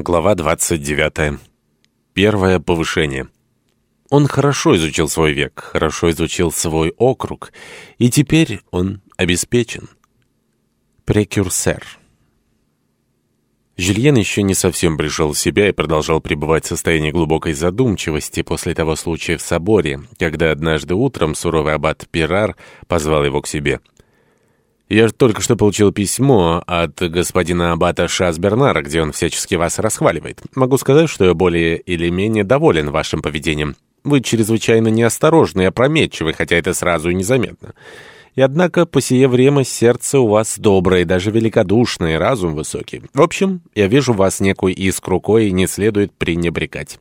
Глава 29. Первое повышение. Он хорошо изучил свой век, хорошо изучил свой округ, и теперь он обеспечен. Прекюрсер. Жюльен еще не совсем пришел в себя и продолжал пребывать в состоянии глубокой задумчивости после того случая в соборе, когда однажды утром суровый аббат Пирар позвал его к себе — я только что получил письмо от господина Аббата Шасбернара, где он всячески вас расхваливает. Могу сказать, что я более или менее доволен вашим поведением. Вы чрезвычайно неосторожны и опрометчивы, хотя это сразу и незаметно. И однако по сие время сердце у вас доброе, даже великодушное, разум высокий. В общем, я вижу в вас некую искру, и не следует пренебрегать.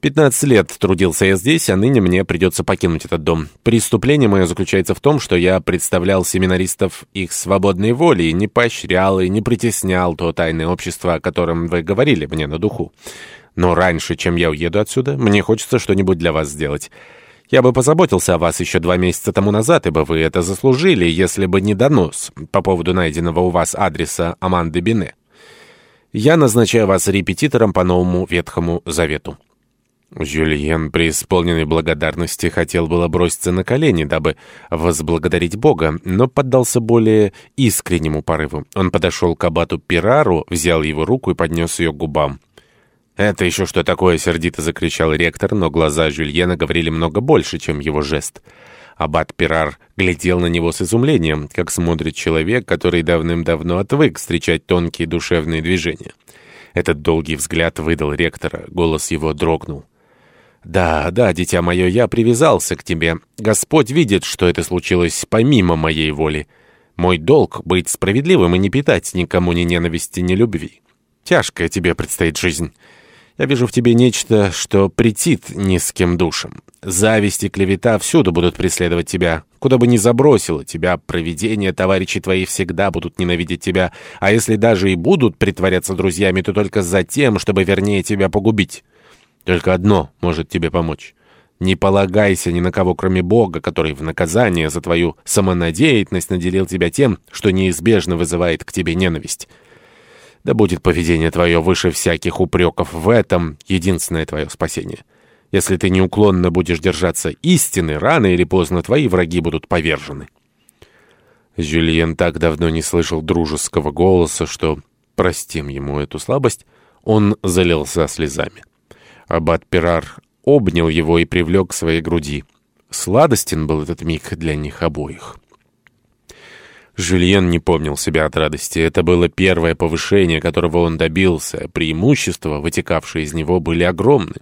15 лет трудился я здесь, а ныне мне придется покинуть этот дом. Преступление мое заключается в том, что я представлял семинаристов их свободной воли и не поощрял и не притеснял то тайное общество, о котором вы говорили мне на духу. Но раньше, чем я уеду отсюда, мне хочется что-нибудь для вас сделать. Я бы позаботился о вас еще два месяца тому назад, ибо вы это заслужили, если бы не донос по поводу найденного у вас адреса Аманды Бине. Я назначаю вас репетитором по новому Ветхому Завету. Жюльен, преисполненный благодарности, хотел было броситься на колени, дабы возблагодарить Бога, но поддался более искреннему порыву. Он подошел к абату Пирару, взял его руку и поднес ее к губам. «Это еще что такое?» — сердито закричал ректор, но глаза Жюльена говорили много больше, чем его жест. Аббат Пирар глядел на него с изумлением, как смотрит человек, который давным-давно отвык встречать тонкие душевные движения. Этот долгий взгляд выдал ректора, голос его дрогнул. «Да, да, дитя мое, я привязался к тебе. Господь видит, что это случилось помимо моей воли. Мой долг — быть справедливым и не питать никому ни ненависти, ни любви. Тяжкая тебе предстоит жизнь. Я вижу в тебе нечто, что претит низким душам. Зависть и клевета всюду будут преследовать тебя. Куда бы ни забросило тебя, провидение, товарищи твои всегда будут ненавидеть тебя. А если даже и будут притворяться друзьями, то только за тем, чтобы вернее тебя погубить». Только одно может тебе помочь. Не полагайся ни на кого, кроме Бога, который в наказание за твою самонадеятельность наделил тебя тем, что неизбежно вызывает к тебе ненависть. Да будет поведение твое выше всяких упреков в этом единственное твое спасение. Если ты неуклонно будешь держаться истины, рано или поздно твои враги будут повержены. Жюльен так давно не слышал дружеского голоса, что, простим ему эту слабость, он залился слезами. Аббат Пирар обнял его и привлек к своей груди. Сладостен был этот миг для них обоих. Жюльен не помнил себя от радости. Это было первое повышение, которого он добился. Преимущества, вытекавшие из него, были огромны.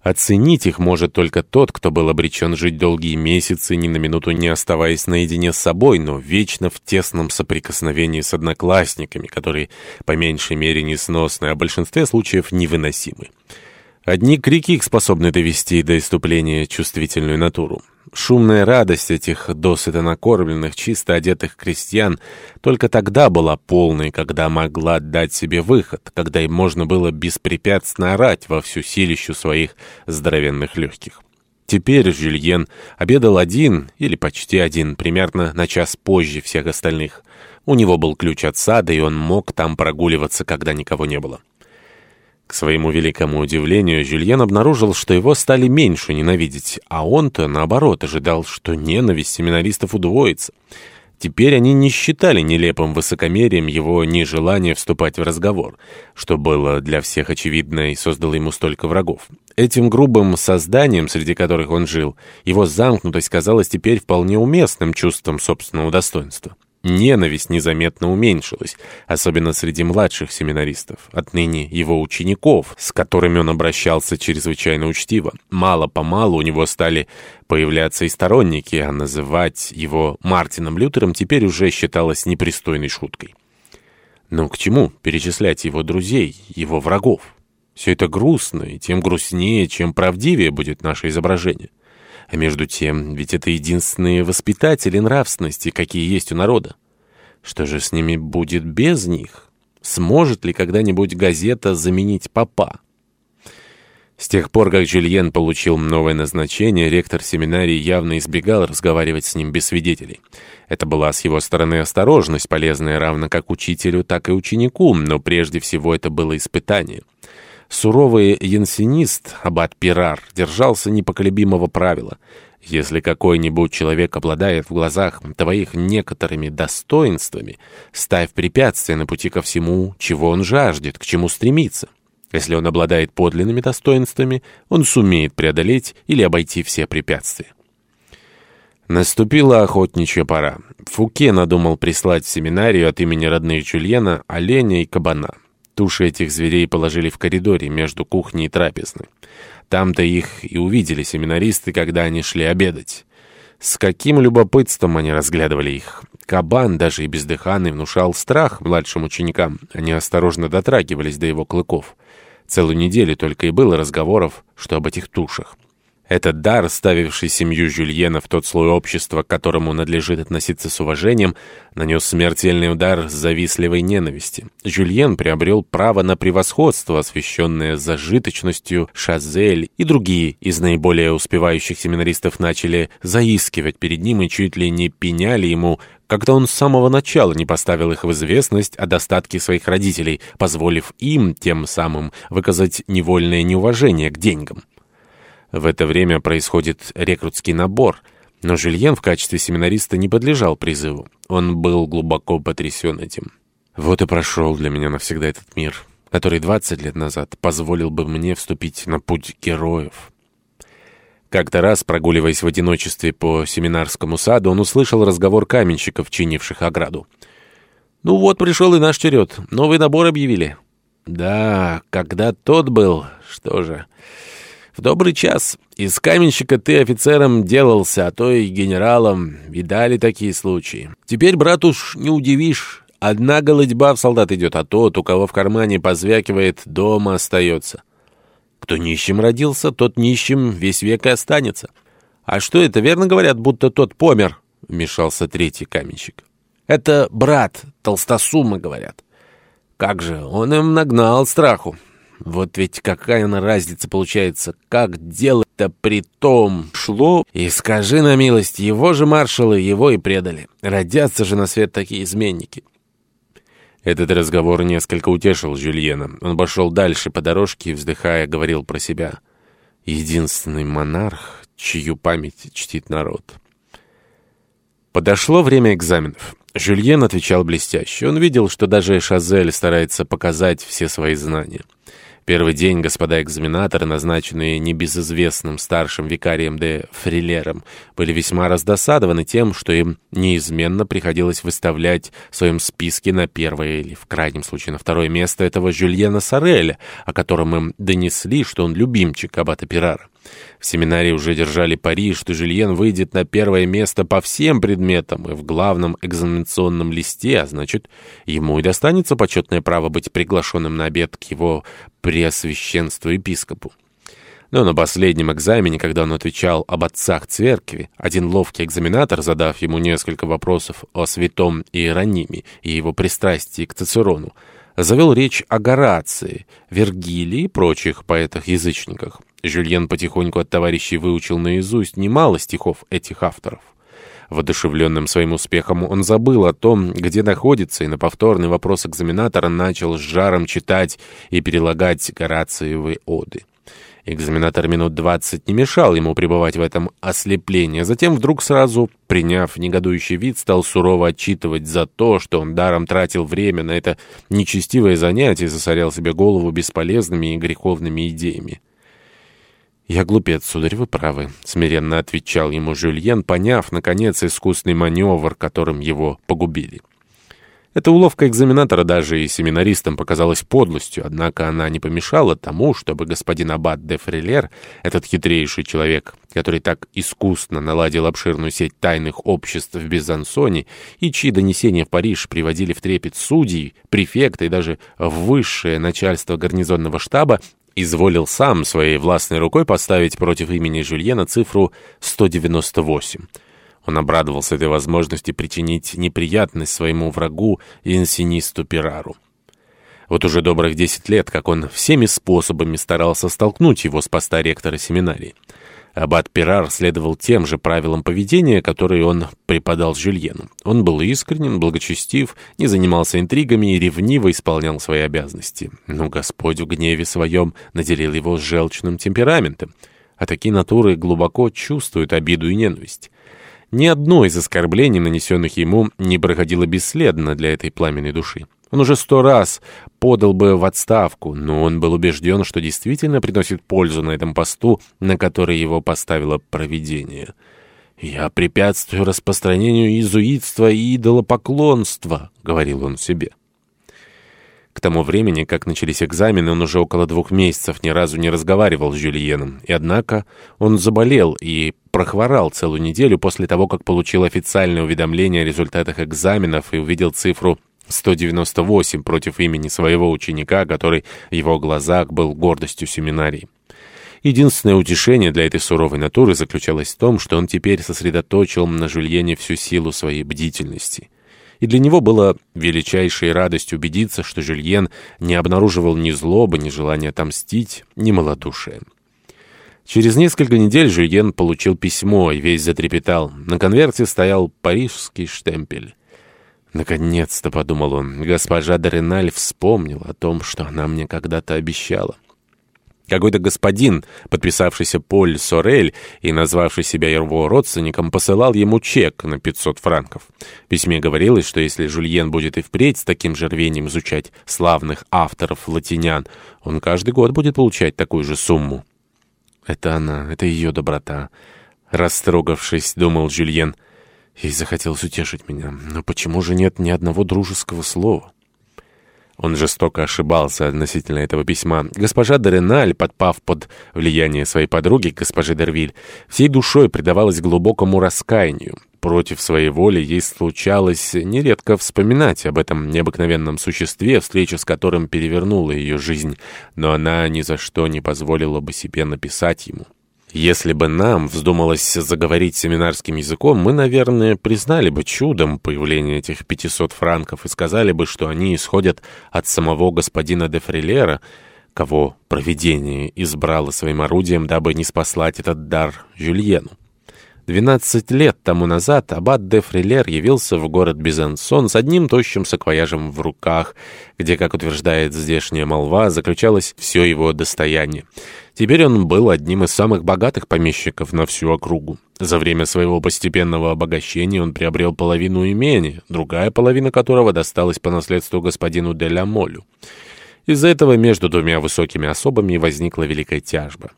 Оценить их может только тот, кто был обречен жить долгие месяцы, ни на минуту не оставаясь наедине с собой, но вечно в тесном соприкосновении с одноклассниками, которые по меньшей мере несносны, а в большинстве случаев невыносимы. Одни крики их способны довести до иступления чувствительную натуру. Шумная радость этих досыта накормленных, чисто одетых крестьян только тогда была полной, когда могла дать себе выход, когда им можно было беспрепятственно орать во всю силищу своих здоровенных легких. Теперь Жюльен обедал один, или почти один, примерно на час позже всех остальных. У него был ключ от сада, и он мог там прогуливаться, когда никого не было. К своему великому удивлению, Жюльен обнаружил, что его стали меньше ненавидеть, а он-то, наоборот, ожидал, что ненависть семинаристов удвоится. Теперь они не считали нелепым высокомерием его нежелание вступать в разговор, что было для всех очевидно и создало ему столько врагов. Этим грубым созданием, среди которых он жил, его замкнутость казалась теперь вполне уместным чувством собственного достоинства. Ненависть незаметно уменьшилась, особенно среди младших семинаристов, отныне его учеников, с которыми он обращался чрезвычайно учтиво. Мало-помалу у него стали появляться и сторонники, а называть его Мартином Лютером теперь уже считалось непристойной шуткой. Но к чему перечислять его друзей, его врагов? Все это грустно, и тем грустнее, чем правдивее будет наше изображение. А между тем, ведь это единственные воспитатели нравственности, какие есть у народа. Что же с ними будет без них? Сможет ли когда-нибудь газета заменить папа? С тех пор, как Жюльен получил новое назначение, ректор семинарии явно избегал разговаривать с ним без свидетелей. Это была с его стороны осторожность, полезная равно как учителю, так и ученику, но прежде всего это было испытание. Суровый янсенист, аббат Пирар, держался непоколебимого правила. Если какой-нибудь человек обладает в глазах твоих некоторыми достоинствами, ставь препятствия на пути ко всему, чего он жаждет, к чему стремится. Если он обладает подлинными достоинствами, он сумеет преодолеть или обойти все препятствия. Наступила охотничья пора. Фуке надумал прислать в семинарию от имени родных Жюльена оленя и кабана. Туши этих зверей положили в коридоре между кухней и трапезной. Там-то их и увидели семинаристы, когда они шли обедать. С каким любопытством они разглядывали их. Кабан, даже и бездыханный, внушал страх младшим ученикам. Они осторожно дотрагивались до его клыков. Целую неделю только и было разговоров, что об этих тушах. Этот дар, ставивший семью Жюльена в тот слой общества, к которому надлежит относиться с уважением, нанес смертельный удар завистливой ненависти. Жюльен приобрел право на превосходство, освященное зажиточностью Шазель, и другие из наиболее успевающих семинаристов начали заискивать перед ним и чуть ли не пеняли ему, когда он с самого начала не поставил их в известность о достатке своих родителей, позволив им тем самым выказать невольное неуважение к деньгам. В это время происходит рекрутский набор, но Жильен в качестве семинариста не подлежал призыву. Он был глубоко потрясен этим. Вот и прошел для меня навсегда этот мир, который 20 лет назад позволил бы мне вступить на путь героев. Как-то раз, прогуливаясь в одиночестве по семинарскому саду, он услышал разговор каменщиков, чинивших ограду. «Ну вот, пришел и наш черед. Новый набор объявили». «Да, когда тот был, что же...» В добрый час. Из каменщика ты офицером делался, а то и генералом. Видали такие случаи. Теперь, брат, уж не удивишь. Одна голодьба в солдат идет, а тот, у кого в кармане позвякивает, дома остается. Кто нищим родился, тот нищим весь век и останется. А что это, верно говорят, будто тот помер? Вмешался третий каменщик. Это брат, толстосумы, говорят. Как же, он им нагнал страху. Вот ведь какая она разница получается, как дело-то при том шло. И скажи на милость, его же маршалы его и предали. Родятся же на свет такие изменники. Этот разговор несколько утешил Жюльена. Он пошел дальше по дорожке и, вздыхая, говорил про себя. Единственный монарх, чью память чтит народ. Подошло время экзаменов. Жюльен отвечал блестяще. Он видел, что даже Шазель старается показать все свои знания. Первый день господа экзаменаторы, назначенные небезызвестным старшим викарием де Фрилером, были весьма раздосадованы тем, что им неизменно приходилось выставлять в своем списке на первое или, в крайнем случае, на второе место этого Жюльена Сореля, о котором им донесли, что он любимчик аббата Пирара. В семинарии уже держали пари, что Жюльен выйдет на первое место по всем предметам и в главном экзаменационном листе, а значит, ему и достанется почетное право быть приглашенным на обед к его преосвященству епископу. Но на последнем экзамене, когда он отвечал об отцах церкви, один ловкий экзаменатор, задав ему несколько вопросов о святом Иерониме и его пристрастии к Цицерону, завел речь о Горации, Вергилии и прочих поэтах-язычниках. Жюльен потихоньку от товарищей выучил наизусть немало стихов этих авторов. Водушевленным своим успехом он забыл о том, где находится, и на повторный вопрос экзаменатора начал с жаром читать и перелагать Горациевы оды. Экзаменатор минут двадцать не мешал ему пребывать в этом ослеплении, а затем вдруг сразу, приняв негодующий вид, стал сурово отчитывать за то, что он даром тратил время на это нечестивое занятие и засорял себе голову бесполезными и греховными идеями. «Я глупец, сударь, вы правы», — смиренно отвечал ему Жюльен, поняв, наконец, искусный маневр, которым его погубили. Эта уловка экзаменатора даже и семинаристам показалась подлостью, однако она не помешала тому, чтобы господин Аббат де Фрилер, этот хитрейший человек, который так искусно наладил обширную сеть тайных обществ в Безансоне и чьи донесения в Париж приводили в трепет судей, префекта и даже высшее начальство гарнизонного штаба, изволил сам своей властной рукой поставить против имени Жюльена цифру 198. Он обрадовался этой возможности причинить неприятность своему врагу инсинисту Пирару. Вот уже добрых десять лет, как он всеми способами старался столкнуть его с поста ректора семинарии. Аббат Пирар следовал тем же правилам поведения, которые он преподал Жюльену. Он был искренен, благочестив, не занимался интригами и ревниво исполнял свои обязанности. Но Господь в гневе своем наделил его желчным темпераментом, а такие натуры глубоко чувствуют обиду и ненависть. Ни одно из оскорблений, нанесенных ему, не проходило бесследно для этой пламенной души. Он уже сто раз подал бы в отставку, но он был убежден, что действительно приносит пользу на этом посту, на который его поставило провидение. «Я препятствую распространению иезуитства и идолопоклонства», — говорил он себе. К тому времени, как начались экзамены, он уже около двух месяцев ни разу не разговаривал с Жюльеном, и однако он заболел и прохворал целую неделю после того, как получил официальное уведомление о результатах экзаменов и увидел цифру 198 против имени своего ученика, который в его глазах был гордостью семинарии. Единственное утешение для этой суровой натуры заключалось в том, что он теперь сосредоточил на Жульене всю силу своей бдительности. И для него было величайшей радостью убедиться, что Жюльен не обнаруживал ни злобы, ни желания отомстить, ни малодушия. Через несколько недель Жюльен получил письмо и весь затрепетал. На конверте стоял парижский штемпель. «Наконец-то», — подумал он, — «госпожа Дореналь вспомнила о том, что она мне когда-то обещала». Какой-то господин, подписавшийся Поль Сорель и назвавший себя его родственником, посылал ему чек на 500 франков. В письме говорилось, что если Жульен будет и впредь с таким же рвением изучать славных авторов латинян, он каждый год будет получать такую же сумму. «Это она, это ее доброта», — растрогавшись, думал Жюльен, — Ей захотелось утешить меня. Но почему же нет ни одного дружеского слова? Он жестоко ошибался относительно этого письма. Госпожа Дореналь, подпав под влияние своей подруги, госпожи Дервиль, всей душой предавалась глубокому раскаянию. Против своей воли ей случалось нередко вспоминать об этом необыкновенном существе, встреча с которым перевернула ее жизнь, но она ни за что не позволила бы себе написать ему. Если бы нам вздумалось заговорить семинарским языком, мы, наверное, признали бы чудом появление этих 500 франков и сказали бы, что они исходят от самого господина де Фрилера, кого провидение избрало своим орудием, дабы не спаслать этот дар Жюльену. Двенадцать лет тому назад аббат де Фрилер явился в город Безансон с одним тощим саквояжем в руках, где, как утверждает здешняя молва, заключалось все его достояние. Теперь он был одним из самых богатых помещиков на всю округу. За время своего постепенного обогащения он приобрел половину имения, другая половина которого досталась по наследству господину де ля Молю. Из-за этого между двумя высокими особами возникла великая тяжба.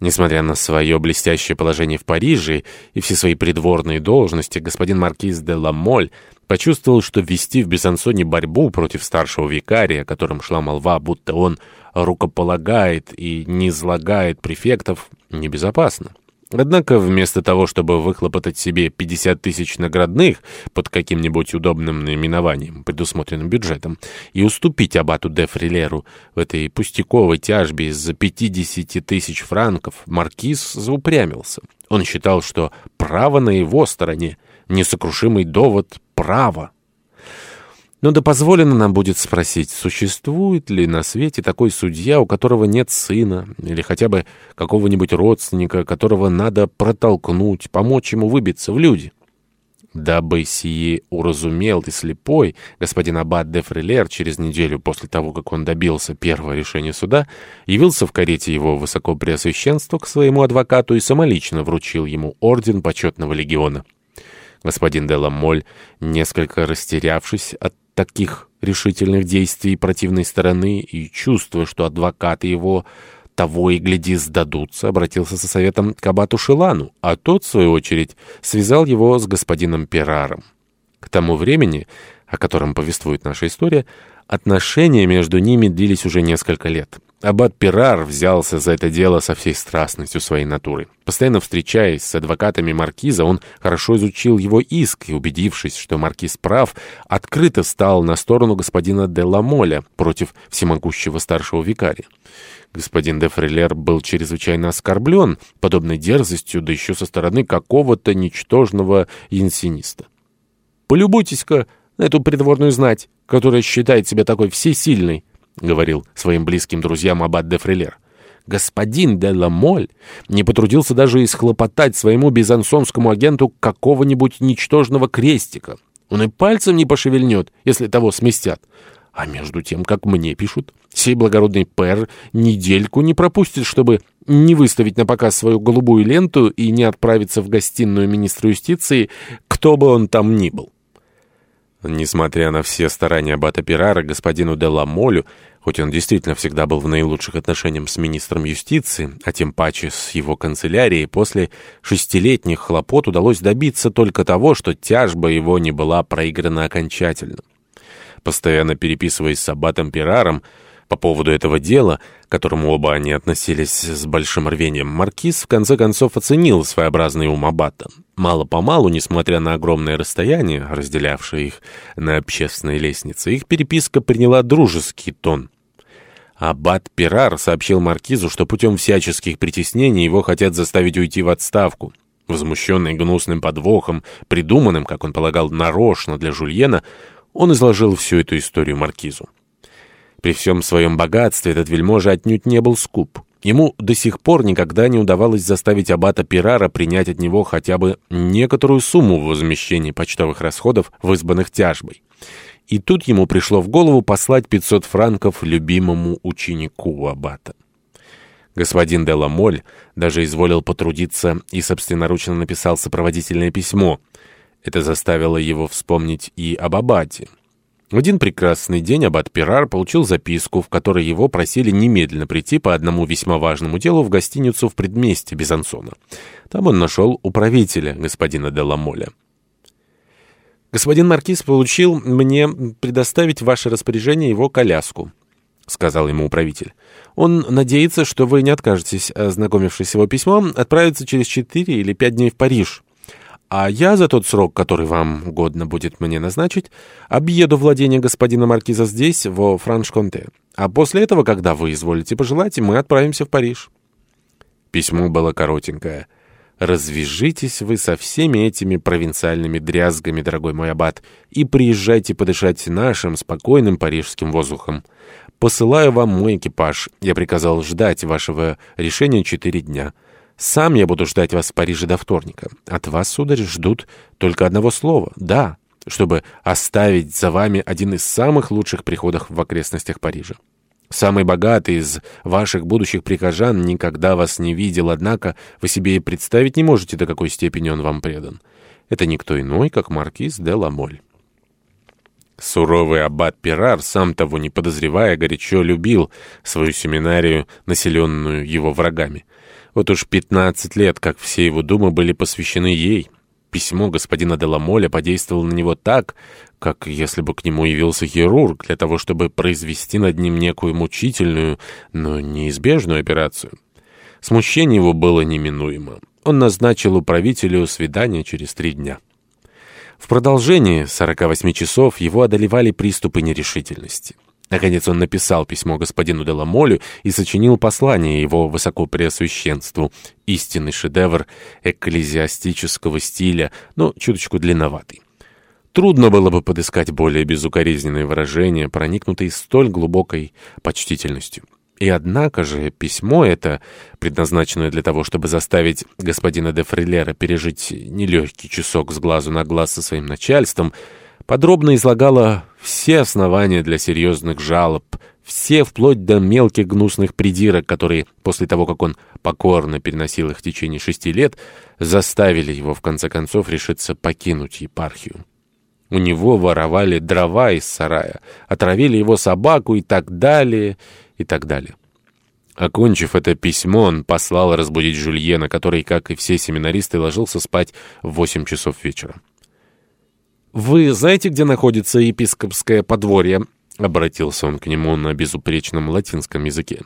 Несмотря на свое блестящее положение в Париже и все свои придворные должности, господин маркиз де Ламоль почувствовал, что ввести в Безансоне борьбу против старшего викария, о котором шла молва, будто он рукополагает и низлагает префектов, небезопасно. Однако вместо того, чтобы выхлопотать себе 50 тысяч наградных под каким-нибудь удобным наименованием, предусмотренным бюджетом, и уступить абату де Фрилеру в этой пустяковой тяжбе из-за 50 тысяч франков, маркиз заупрямился. Он считал, что право на его стороне, несокрушимый довод права. Но да позволено нам будет спросить, существует ли на свете такой судья, у которого нет сына, или хотя бы какого-нибудь родственника, которого надо протолкнуть, помочь ему выбиться в люди? Дабы сие уразумел и слепой, господин Аббат де Фрилер через неделю после того, как он добился первого решения суда, явился в карете его высокопреосвященства к своему адвокату и самолично вручил ему орден почетного легиона. Господин де Ламоль, несколько растерявшись от таких решительных действий противной стороны и, чувствуя, что адвокаты его того и гляди сдадутся, обратился со советом к абату Шилану, а тот, в свою очередь, связал его с господином Пераром. К тому времени, о котором повествует наша история, отношения между ними длились уже несколько лет. Аббат Пирар взялся за это дело со всей страстностью своей натуры. Постоянно встречаясь с адвокатами маркиза, он хорошо изучил его иск и, убедившись, что маркиз прав, открыто стал на сторону господина де Ламоля против всемогущего старшего викария. Господин де Фрилер был чрезвычайно оскорблен подобной дерзостью, да еще со стороны какого-то ничтожного янсиниста. «Полюбуйтесь-ка на эту придворную знать, которая считает себя такой всесильной», — говорил своим близким друзьям аббат де Фрилер. Господин де Ламоль не потрудился даже исхлопотать своему бизансонскому агенту какого-нибудь ничтожного крестика. Он и пальцем не пошевельнет, если того сместят. А между тем, как мне пишут, сей благородный пэр недельку не пропустит, чтобы не выставить на показ свою голубую ленту и не отправиться в гостиную министра юстиции, кто бы он там ни был. Несмотря на все старания аббата Пирара, господину де Ламолю, хоть он действительно всегда был в наилучших отношениях с министром юстиции, а тем паче с его канцелярией, после шестилетних хлопот удалось добиться только того, что тяжба его не была проиграна окончательно. Постоянно переписываясь с аббатом Пираром, по поводу этого дела, которому оба они относились с большим рвением, Маркиз в конце концов оценил своеобразный ум Аббата. Мало-помалу, несмотря на огромное расстояние, разделявшее их на общественной лестнице, их переписка приняла дружеский тон. Аббат Пирар сообщил Маркизу, что путем всяческих притеснений его хотят заставить уйти в отставку. Возмущенный гнусным подвохом, придуманным, как он полагал, нарочно для Жульена, он изложил всю эту историю Маркизу. При всем своем богатстве этот вельможа отнюдь не был скуп. Ему до сих пор никогда не удавалось заставить аббата Пирара принять от него хотя бы некоторую сумму в возмещении почтовых расходов, вызванных тяжбой. И тут ему пришло в голову послать 500 франков любимому ученику аббата. Господин де Ламоль даже изволил потрудиться и собственноручно написал сопроводительное письмо. Это заставило его вспомнить и об аббате. В один прекрасный день аббат Пирар получил записку, в которой его просили немедленно прийти по одному весьма важному делу в гостиницу в предместе Безансона. Там он нашел управителя, господина де Ламоля. «Господин Маркиз получил мне предоставить ваше распоряжение его коляску», — сказал ему управитель. «Он надеется, что вы не откажетесь, ознакомившись с его письмом, отправиться через четыре или пять дней в Париж». А я за тот срок, который вам угодно будет мне назначить, объеду владение господина Маркиза здесь, во Франш-Конте. А после этого, когда вы изволите пожелать, мы отправимся в Париж». Письмо было коротенькое. «Развяжитесь вы со всеми этими провинциальными дрязгами, дорогой мой аббат, и приезжайте подышать нашим спокойным парижским воздухом. Посылаю вам мой экипаж. Я приказал ждать вашего решения четыре дня». Сам я буду ждать вас в Париже до вторника. От вас, сударь, ждут только одного слова «да», чтобы оставить за вами один из самых лучших приходов в окрестностях Парижа. Самый богатый из ваших будущих прихожан никогда вас не видел, однако вы себе и представить не можете, до какой степени он вам предан. Это никто иной, как маркиз де Ламоль. Суровый аббат Пирар, сам того не подозревая, горячо любил свою семинарию, населенную его врагами. Вот уж 15 лет, как все его думы были посвящены ей. Письмо господина Деламоля подействовало на него так, как если бы к нему явился хирург для того, чтобы произвести над ним некую мучительную, но неизбежную операцию. Смущение его было неминуемо. Он назначил управителю свидание через три дня. В продолжении 48 часов его одолевали приступы нерешительности. Наконец он написал письмо господину Деламолю и сочинил послание его высокопреосвященству. Истинный шедевр экклезиастического стиля, но чуточку длинноватый. Трудно было бы подыскать более безукоризненные выражения, проникнутые столь глубокой почтительностью. И однако же письмо это, предназначенное для того, чтобы заставить господина де Фрилера пережить нелегкий часок с глазу на глаз со своим начальством, подробно излагала все основания для серьезных жалоб, все вплоть до мелких гнусных придирок, которые после того, как он покорно переносил их в течение шести лет, заставили его в конце концов решиться покинуть епархию. У него воровали дрова из сарая, отравили его собаку и так далее, и так далее. Окончив это письмо, он послал разбудить Жульена, который, как и все семинаристы, ложился спать в восемь часов вечера. «Вы знаете, где находится епископское подворье?» — обратился он к нему на безупречном латинском языке.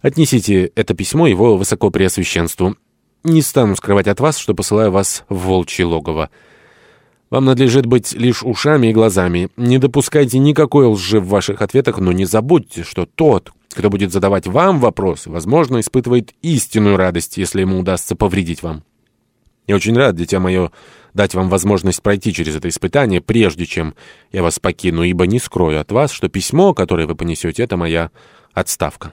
«Отнесите это письмо его высокопреосвященству. Не стану скрывать от вас, что посылаю вас в волчье логово. Вам надлежит быть лишь ушами и глазами. Не допускайте никакой лжи в ваших ответах, но не забудьте, что тот, кто будет задавать вам вопросы, возможно, испытывает истинную радость, если ему удастся повредить вам». Я очень рад, дитя мое, дать вам возможность пройти через это испытание, прежде чем я вас покину, ибо не скрою от вас, что письмо, которое вы понесете, это моя отставка».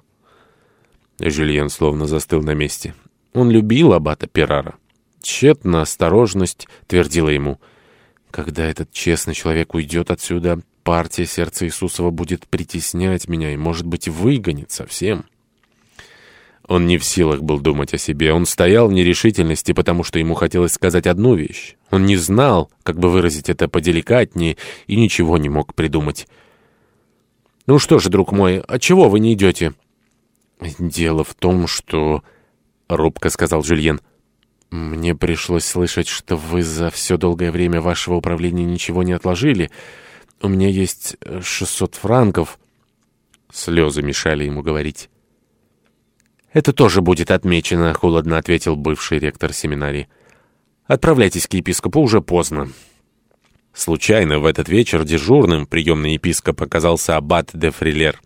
Жюльен словно застыл на месте. Он любил аббата Перара. Тщетно осторожность твердила ему. «Когда этот честный человек уйдет отсюда, партия сердца Иисусова будет притеснять меня и, может быть, выгонит совсем». Он не в силах был думать о себе. Он стоял в нерешительности, потому что ему хотелось сказать одну вещь. Он не знал, как бы выразить это поделикатнее, и ничего не мог придумать. «Ну что же, друг мой, отчего вы не идете?» «Дело в том, что...» — робко сказал Жюльен. «Мне пришлось слышать, что вы за все долгое время вашего управления ничего не отложили. У меня есть 600 франков». Слезы мешали ему говорить. «Это тоже будет отмечено», — холодно ответил бывший ректор семинарии. «Отправляйтесь к епископу, уже поздно». Случайно в этот вечер дежурным приемный епископ оказался аббат де Фрилер.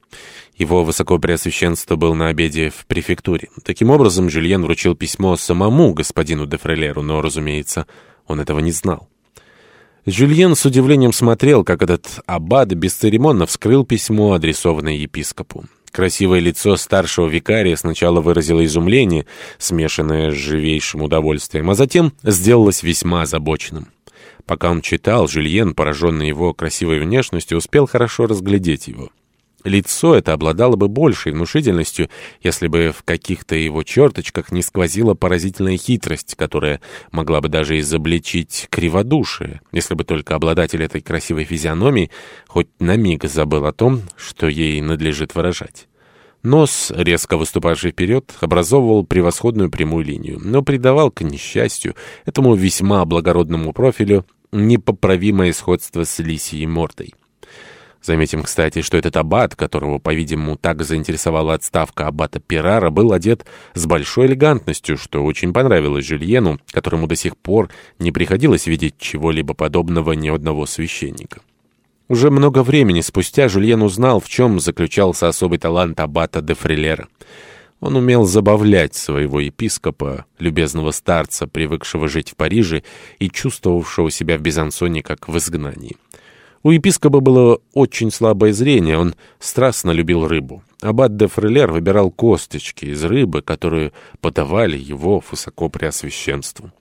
Его высокопреосвященство был на обеде в префектуре. Таким образом, Жюльен вручил письмо самому господину де Фрилеру, но, разумеется, он этого не знал. Жюльен с удивлением смотрел, как этот аббат бесцеремонно вскрыл письмо, адресованное епископу. Красивое лицо старшего викария сначала выразило изумление, смешанное с живейшим удовольствием, а затем сделалось весьма озабоченным. Пока он читал, Жюльен, пораженный его красивой внешностью, успел хорошо разглядеть его. Лицо это обладало бы большей внушительностью, если бы в каких-то его черточках не сквозила поразительная хитрость, которая могла бы даже изобличить криводушие, если бы только обладатель этой красивой физиономии хоть на миг забыл о том, что ей надлежит выражать. Нос, резко выступавший вперед, образовывал превосходную прямую линию, но придавал, к несчастью, этому весьма благородному профилю непоправимое сходство с лисией мордой. Заметим, кстати, что этот аббат, которого, по-видимому, так заинтересовала отставка аббата Пирара, был одет с большой элегантностью, что очень понравилось Жюльену, которому до сих пор не приходилось видеть чего-либо подобного ни одного священника. Уже много времени спустя Жюльен узнал, в чем заключался особый талант аббата де Фрилера. Он умел забавлять своего епископа, любезного старца, привыкшего жить в Париже и чувствовавшего себя в Безансоне как в изгнании. У епископа было очень слабое зрение, он страстно любил рыбу. Аббат де Фрелер выбирал косточки из рыбы, которую подавали его высокопреосвященству.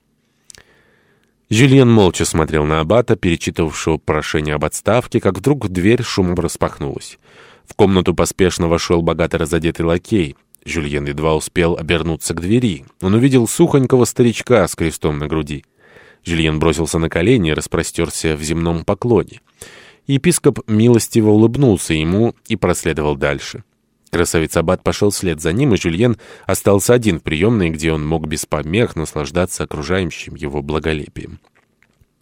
Жюльен молча смотрел на аббата, перечитывавшего прошение об отставке, как вдруг дверь шумом распахнулась. В комнату поспешно вошел богато разодетый лакей. Жюльен едва успел обернуться к двери. Он увидел сухонького старичка с крестом на груди. Жюльен бросился на колени и распростерся в земном поклоне. Епископ милостиво улыбнулся ему и проследовал дальше. Красавец Аббат пошел вслед за ним, и Жюльен остался один в приемной, где он мог без помех наслаждаться окружающим его благолепием.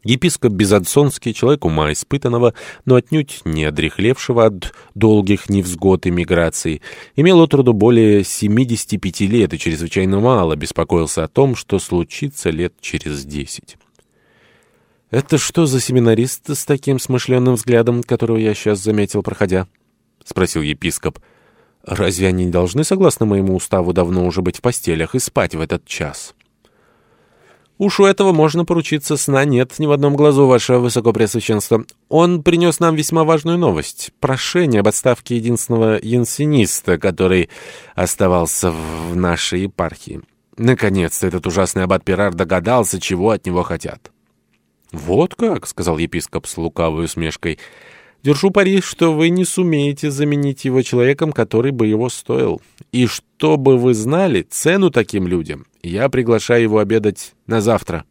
Епископ Безансонский, человек ума испытанного, но отнюдь не одрехлевшего от долгих невзгод и миграции, имел от роду более 75 лет и чрезвычайно мало беспокоился о том, что случится лет через десять. «Это что за семинарист с таким смышленным взглядом, которого я сейчас заметил, проходя?» — спросил епископ. «Разве они не должны, согласно моему уставу, давно уже быть в постелях и спать в этот час?» «Уж у этого можно поручиться, сна нет ни в одном глазу, ваше высокопреосвященство. Он принес нам весьма важную новость. Прошение об отставке единственного янсениста, который оставался в нашей епархии. Наконец-то этот ужасный аббат Пирар догадался, чего от него хотят». «Вот как», — сказал епископ с лукавой усмешкой, — «держу пари, что вы не сумеете заменить его человеком, который бы его стоил. И чтобы вы знали цену таким людям, я приглашаю его обедать на завтра».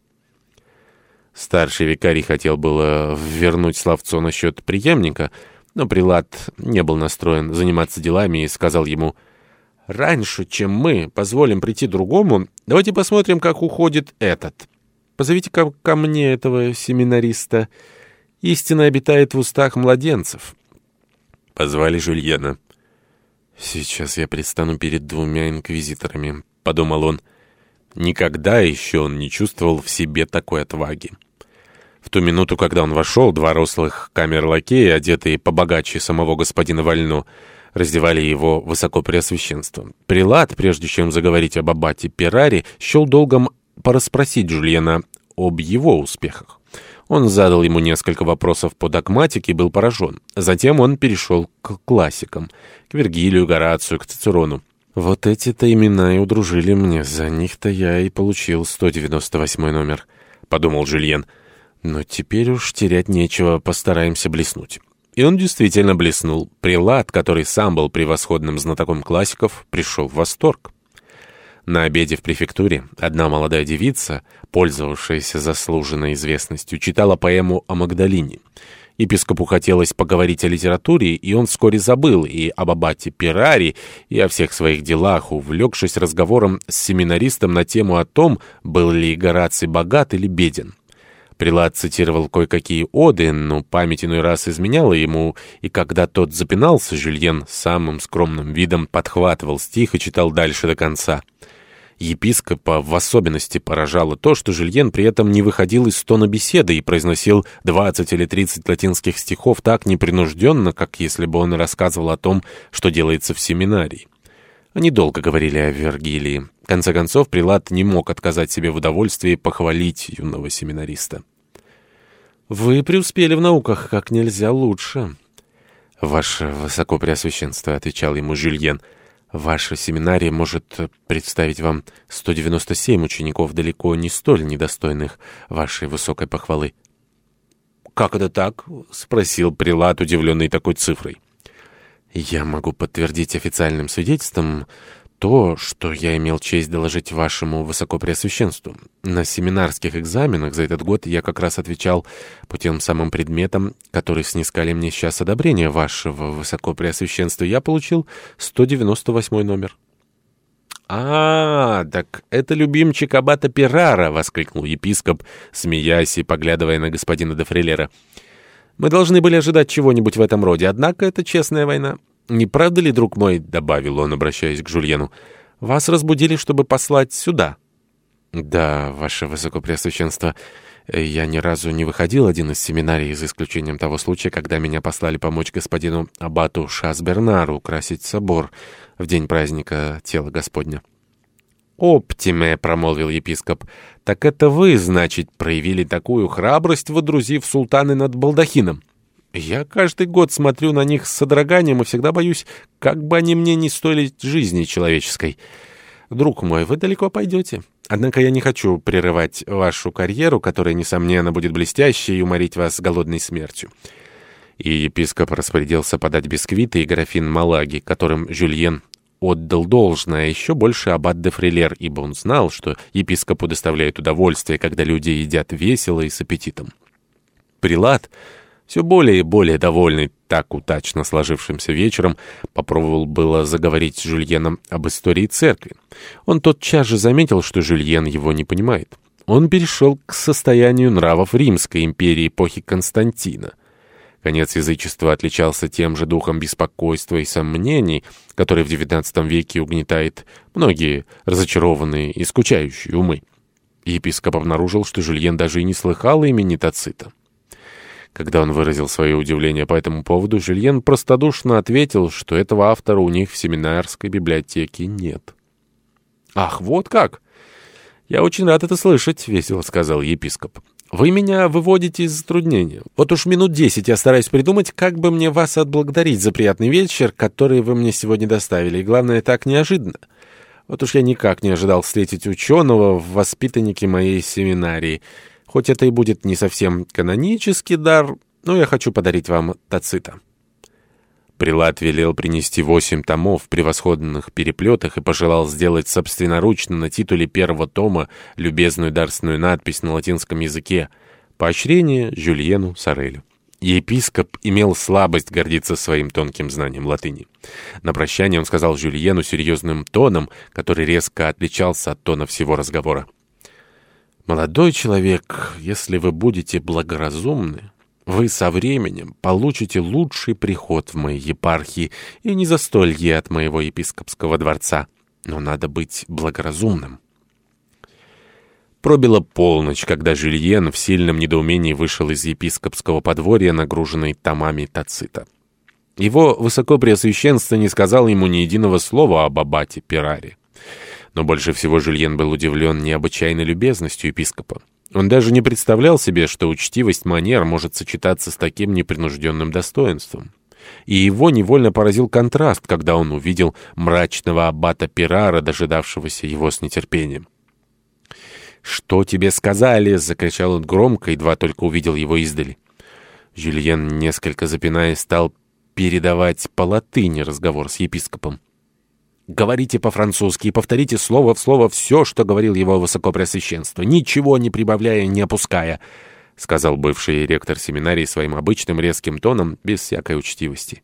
Старший викарий хотел было вернуть словцо насчет преемника, но прилад не был настроен заниматься делами и сказал ему, «Раньше, чем мы позволим прийти другому, давайте посмотрим, как уходит этот». Позовите ко, ко мне этого семинариста. Истина обитает в устах младенцев». Позвали Жульена. «Сейчас я предстану перед двумя инквизиторами», — подумал он. Никогда еще он не чувствовал в себе такой отваги. В ту минуту, когда он вошел, два рослых камер-лакея, одетые побогаче самого господина Вально, раздевали его высокопреосвященство. Прилад, прежде чем заговорить об аббате Перари, счел долгом порасспросить Жульена об его успехах. Он задал ему несколько вопросов по догматике и был поражен. Затем он перешел к классикам, к Вергилию, Горацию, к Цицерону. Вот эти-то имена и удружили мне, за них-то я и получил 198 номер, — подумал Жюльен. Но теперь уж терять нечего, постараемся блеснуть. И он действительно блеснул. Прилад, который сам был превосходным знатоком классиков, пришел в восторг. На обеде в префектуре одна молодая девица, пользовавшаяся заслуженной известностью, читала поэму о Магдалине. Епископу хотелось поговорить о литературе, и он вскоре забыл и об аббате Пирари, и о всех своих делах, увлекшись разговором с семинаристом на тему о том, был ли Гораций богат или беден. Прилад цитировал кое-какие оды, но память иной раз изменяла ему, и когда тот запинался, Жюльен самым скромным видом подхватывал стих и читал дальше до конца. Епископа в особенности поражало то, что Жильен при этом не выходил из тона беседы и произносил 20 или 30 латинских стихов так непринужденно, как если бы он рассказывал о том, что делается в семинарии. Они долго говорили о Вергилии. В конце концов, Прилад не мог отказать себе в удовольствии похвалить юного семинариста. «Вы преуспели в науках как нельзя лучше». «Ваше Высокопреосвященство», — отвечал ему Жюльен, — Ваша семинария может представить вам 197 учеников, далеко не столь недостойных вашей высокой похвалы. «Как это так?» — спросил прилад, удивленный такой цифрой. «Я могу подтвердить официальным свидетельством то, что я имел честь доложить вашему высокопреосвященству. На семинарских экзаменах за этот год я как раз отвечал по тем самым предметам, которые снискали мне сейчас одобрение вашего высокопреосвященства. Я получил 198 номер. «А, так это любимчик аббата Пирара!» — воскликнул епископ, смеясь и поглядывая на господина де Фрилера. «Мы должны были ожидать чего-нибудь в этом роде, однако это честная война». «Не правда ли, друг мой, — добавил он, обращаясь к Жульену, — вас разбудили, чтобы послать сюда?» «Да, ваше высокопреосвященство, я ни разу не выходил один из семинарий, за исключением того случая, когда меня послали помочь господину Абату Шасбернару украсить собор в день праздника Тела Господня». «Оптиме», — промолвил епископ, — «так это вы, значит, проявили такую храбрость, водрузив султаны над балдахином». Я каждый год смотрю на них с содроганием и всегда боюсь, как бы они мне не стоили жизни человеческой. Друг мой, вы далеко пойдете. Однако я не хочу прерывать вашу карьеру, которая, несомненно, будет блестящей и уморить вас голодной смертью». И епископ распорядился подать бисквиты и графин малаги, которым Жюльен отдал должное, еще больше аббат де Фрилер, ибо он знал, что епископу доставляет удовольствие, когда люди едят весело и с аппетитом. Прилад все более и более довольный так удачно сложившимся вечером, попробовал было заговорить с Жюльеном об истории церкви. Он тотчас же заметил, что Жюльен его не понимает. Он перешел к состоянию нравов Римской империи эпохи Константина. Конец язычества отличался тем же духом беспокойства и сомнений, который в XIX веке угнетает многие разочарованные и скучающие умы. Епископ обнаружил, что Жюльен даже и не слыхал имени Тацита. Когда он выразил свое удивление по этому поводу, Жильен простодушно ответил, что этого автора у них в семинарской библиотеке нет. «Ах, вот как!» «Я очень рад это слышать», — весело сказал епископ. «Вы меня выводите из затруднения. Вот уж минут десять я стараюсь придумать, как бы мне вас отблагодарить за приятный вечер, который вы мне сегодня доставили, и, главное, так неожиданно. Вот уж я никак не ожидал встретить ученого в воспитаннике моей семинарии». Хоть это и будет не совсем канонический дар, но я хочу подарить вам Тацита». Прилад велел принести восемь томов в превосходных переплетах и пожелал сделать собственноручно на титуле первого тома любезную дарственную надпись на латинском языке «Поощрение Жюльену Сорелю». Епископ имел слабость гордиться своим тонким знанием латыни. На прощание он сказал Жюльену серьезным тоном, который резко отличался от тона всего разговора. Молодой человек, если вы будете благоразумны, вы со временем получите лучший приход в моей епархии и не застолье от моего епископского дворца. Но надо быть благоразумным. Пробила полночь, когда Жюльен в сильном недоумении вышел из епископского подворья, нагруженный томами Тацита. Его высокопреосвященство не сказал ему ни единого слова об аббате Пираре. Но больше всего Жюльен был удивлен необычайной любезностью епископа. Он даже не представлял себе, что учтивость манер может сочетаться с таким непринужденным достоинством. И его невольно поразил контраст, когда он увидел мрачного аббата Пирара, дожидавшегося его с нетерпением. «Что тебе сказали?» — закричал он громко, едва только увидел его издали. Жюльен, несколько запинаясь, стал передавать по латыни разговор с епископом. Говорите по-французски и повторите слово в слово все, что говорил его высокопреосвященство, ничего не прибавляя, не опуская, — сказал бывший ректор семинарии своим обычным резким тоном, без всякой учтивости.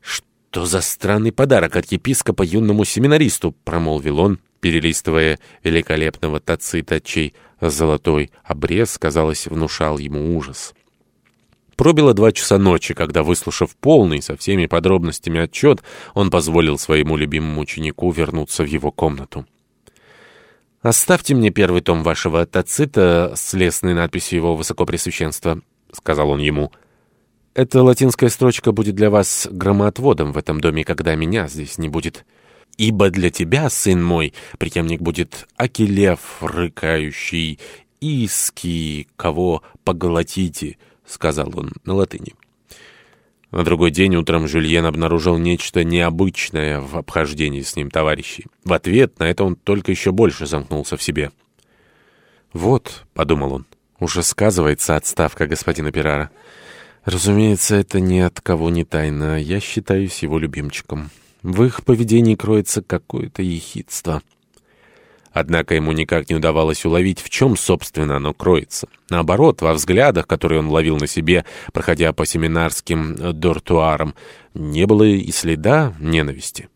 «Что за странный подарок от епископа юному семинаристу?» — промолвил он, перелистывая великолепного тацита, чей золотой обрез, казалось, внушал ему ужас. Пробило два часа ночи, когда, выслушав полный со всеми подробностями отчет, он позволил своему любимому ученику вернуться в его комнату. «Оставьте мне первый том вашего тацита с лесной надписью его высокопресвященства», — сказал он ему. «Эта латинская строчка будет для вас громоотводом в этом доме, когда меня здесь не будет. Ибо для тебя, сын мой, преемник будет Акилев, рыкающий, Иски, кого поглотите». — сказал он на латыни. На другой день утром Жюльен обнаружил нечто необычное в обхождении с ним товарищей. В ответ на это он только еще больше замкнулся в себе. «Вот», — подумал он, — «уже сказывается отставка господина Пирара. Разумеется, это ни от кого не тайна. Я считаюсь его любимчиком. В их поведении кроется какое-то ехидство». Однако ему никак не удавалось уловить, в чем, собственно, оно кроется. Наоборот, во взглядах, которые он ловил на себе, проходя по семинарским дортуарам, не было и следа ненависти.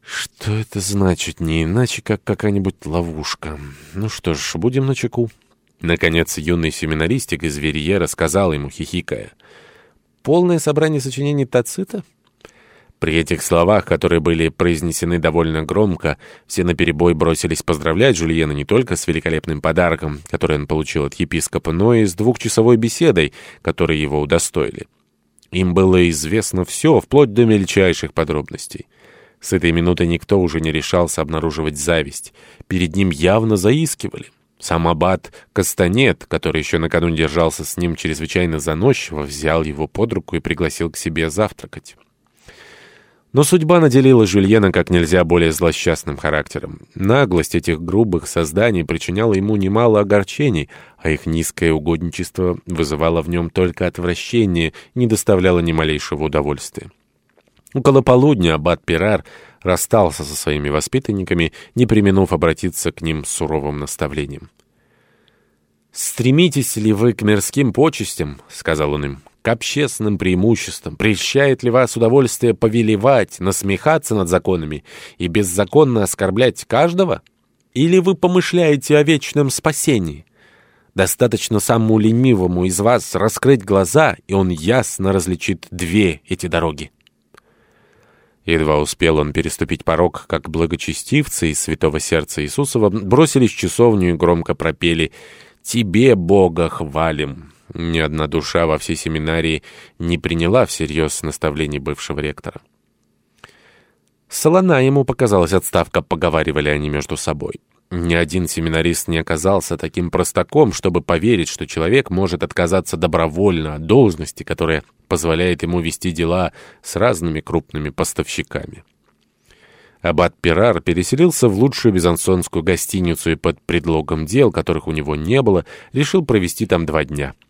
Что это значит? Не иначе, как какая-нибудь ловушка. Ну что ж, будем начеку. Наконец, юный семинаристик из Верье рассказал ему, хихикая. «Полное собрание сочинений Тацита?» При этих словах, которые были произнесены довольно громко, все наперебой бросились поздравлять Жульена не только с великолепным подарком, который он получил от епископа, но и с двухчасовой беседой, которой его удостоили. Им было известно все, вплоть до мельчайших подробностей. С этой минуты никто уже не решался обнаруживать зависть. Перед ним явно заискивали. Сам аббат Кастанет, который еще накануне держался с ним чрезвычайно заносчиво, взял его под руку и пригласил к себе завтракать. Но судьба наделила Жюльена как нельзя более злосчастным характером. Наглость этих грубых созданий причиняла ему немало огорчений, а их низкое угодничество вызывало в нем только отвращение не доставляло ни малейшего удовольствия. Около полудня аббат Пирар расстался со своими воспитанниками, не применув обратиться к ним с суровым наставлением. «Стремитесь ли вы к мирским почестям?» — сказал он им к общественным преимуществам? Прельщает ли вас удовольствие повелевать, насмехаться над законами и беззаконно оскорблять каждого? Или вы помышляете о вечном спасении? Достаточно самому ленивому из вас раскрыть глаза, и он ясно различит две эти дороги. Едва успел он переступить порог, как благочестивцы из святого сердца Иисусова бросились в часовню и громко пропели «Тебе, Бога, хвалим». Ни одна душа во всей семинарии не приняла всерьез наставлений бывшего ректора. Солона ему показалась отставка, поговаривали они между собой. Ни один семинарист не оказался таким простаком, чтобы поверить, что человек может отказаться добровольно от должности, которая позволяет ему вести дела с разными крупными поставщиками. Аббат Пирар переселился в лучшую бизансонскую гостиницу и под предлогом дел, которых у него не было, решил провести там два дня —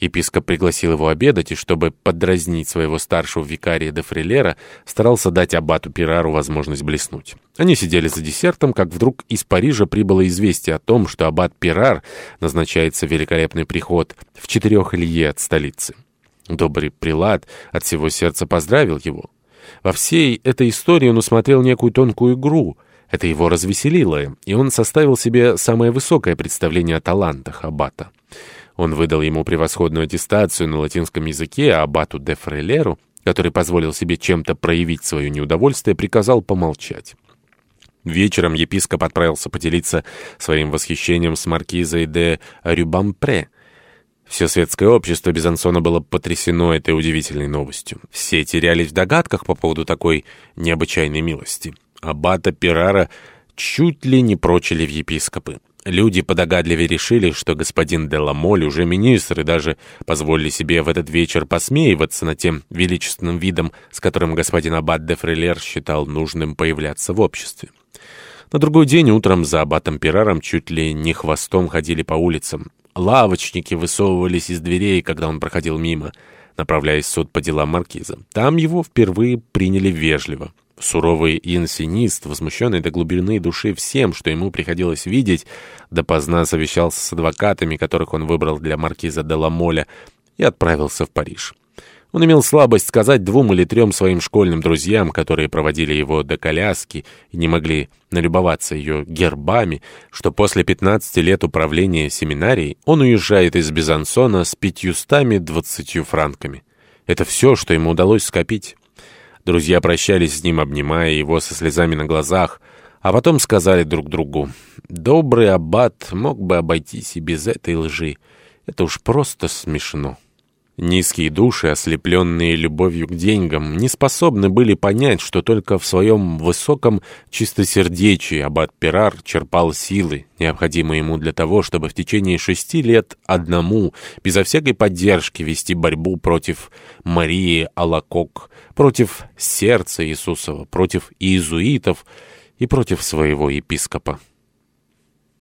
Епископ пригласил его обедать, и чтобы подразнить своего старшего викария де Фрилера, старался дать аббату Пирару возможность блеснуть. Они сидели за десертом, как вдруг из Парижа прибыло известие о том, что аббат Пирар назначается великолепный приход в четырех лье от столицы. Добрый прилад от всего сердца поздравил его. Во всей этой истории он усмотрел некую тонкую игру. Это его развеселило, и он составил себе самое высокое представление о талантах аббата. Он выдал ему превосходную аттестацию на латинском языке, а аббату де Фрелеру, который позволил себе чем-то проявить свое неудовольствие, приказал помолчать. Вечером епископ отправился поделиться своим восхищением с маркизой де Рюбампре. Все светское общество Безансона было потрясено этой удивительной новостью. Все терялись в догадках по поводу такой необычайной милости. Аббата Пирара чуть ли не прочили в епископы. Люди подогадливее решили, что господин Деламоль уже министр, и даже позволили себе в этот вечер посмеиваться над тем величественным видом, с которым господин Аббат де Фрелер считал нужным появляться в обществе. На другой день утром за аббатом Пираром чуть ли не хвостом ходили по улицам. Лавочники высовывались из дверей, когда он проходил мимо, направляясь в суд по делам маркиза. Там его впервые приняли вежливо. Суровый инсинист, возмущенный до глубины души всем, что ему приходилось видеть, допоздна совещался с адвокатами, которых он выбрал для маркиза де Ламоля, и отправился в Париж. Он имел слабость сказать двум или трем своим школьным друзьям, которые проводили его до коляски и не могли налюбоваться ее гербами, что после 15 лет управления семинарией он уезжает из Безансона с пятьюстами двадцатью франками. Это все, что ему удалось скопить. Друзья прощались с ним, обнимая его со слезами на глазах, а потом сказали друг другу, «Добрый аббат мог бы обойтись и без этой лжи. Это уж просто смешно». Низкие души, ослепленные любовью к деньгам, не способны были понять, что только в своем высоком чистосердечии аббат Перар черпал силы, необходимые ему для того, чтобы в течение шести лет одному, безо всякой поддержки, вести борьбу против Марии Алакок, против сердца Иисусова, против иезуитов и против своего епископа.